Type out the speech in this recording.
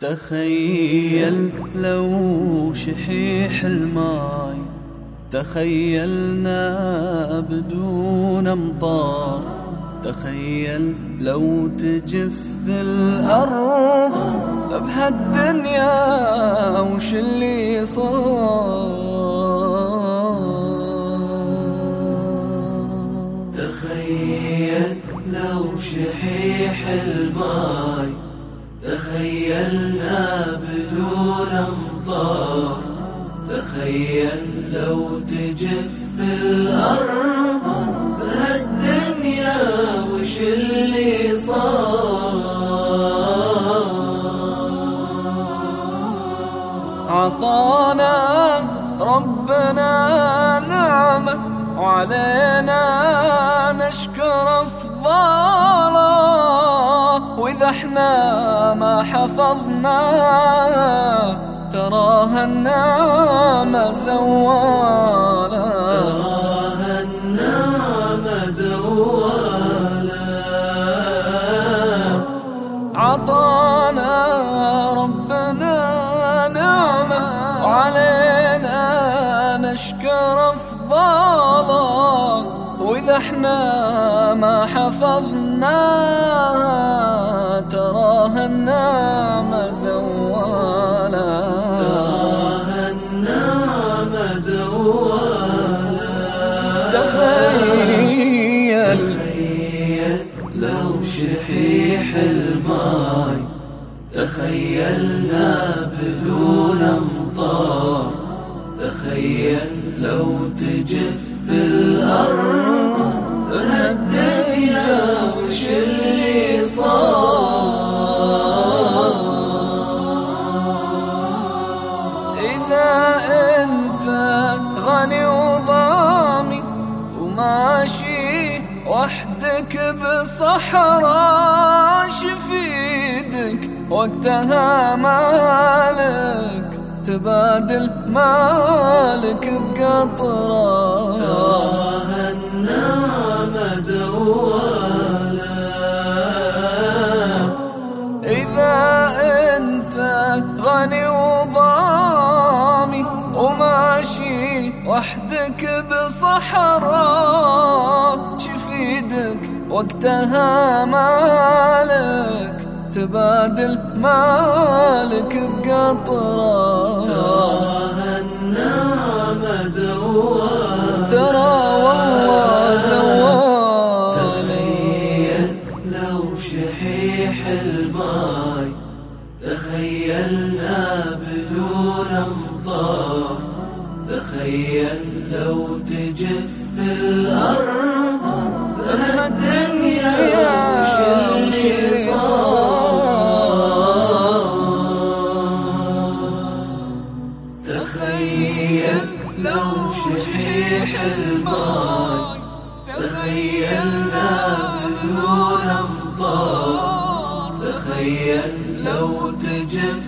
تخيل لو شحيح الماي تخيلنا بدون أمطار تخيل لو تجف الأرض بهالدنيا وش اللي صار؟ تخيل لو شحيح الماي تخيلنا بدون أمطار. تخيل لو تجف الأرض بهالدنيا وش اللي صار؟ عطانا ربنا نعمة وعلينا نشكر إحنا ما حفظنا تراها النعمة زوالة تراها النعمة زوالة عطانا ربنا نعمة وعلينا نشكر افضاله وإذا إحنا ما حفظناها شحيح الماي تخيلنا بدون أمطار. تخيل لو تجف الأرض هالدنيا وش اللي صار. إذا أنت غني وضامي وماشي وحدك بصحراء شفيدك وقتها مالك تبادل مالك بقطرة. وماشي وحدك بصحراء شفيدك وقتها مالك تبادل مالك بقطرة. تراها النعمة زوالة ترى والله زوال. تخيل لو شحيح الماي تخيلنا بدون أمطار. تخيل لو تجف الأرض بهالدنيا وش اللي صار؟ تخيل لو شحيح الماي تخيلنا بدون امطار تخيل لو تجف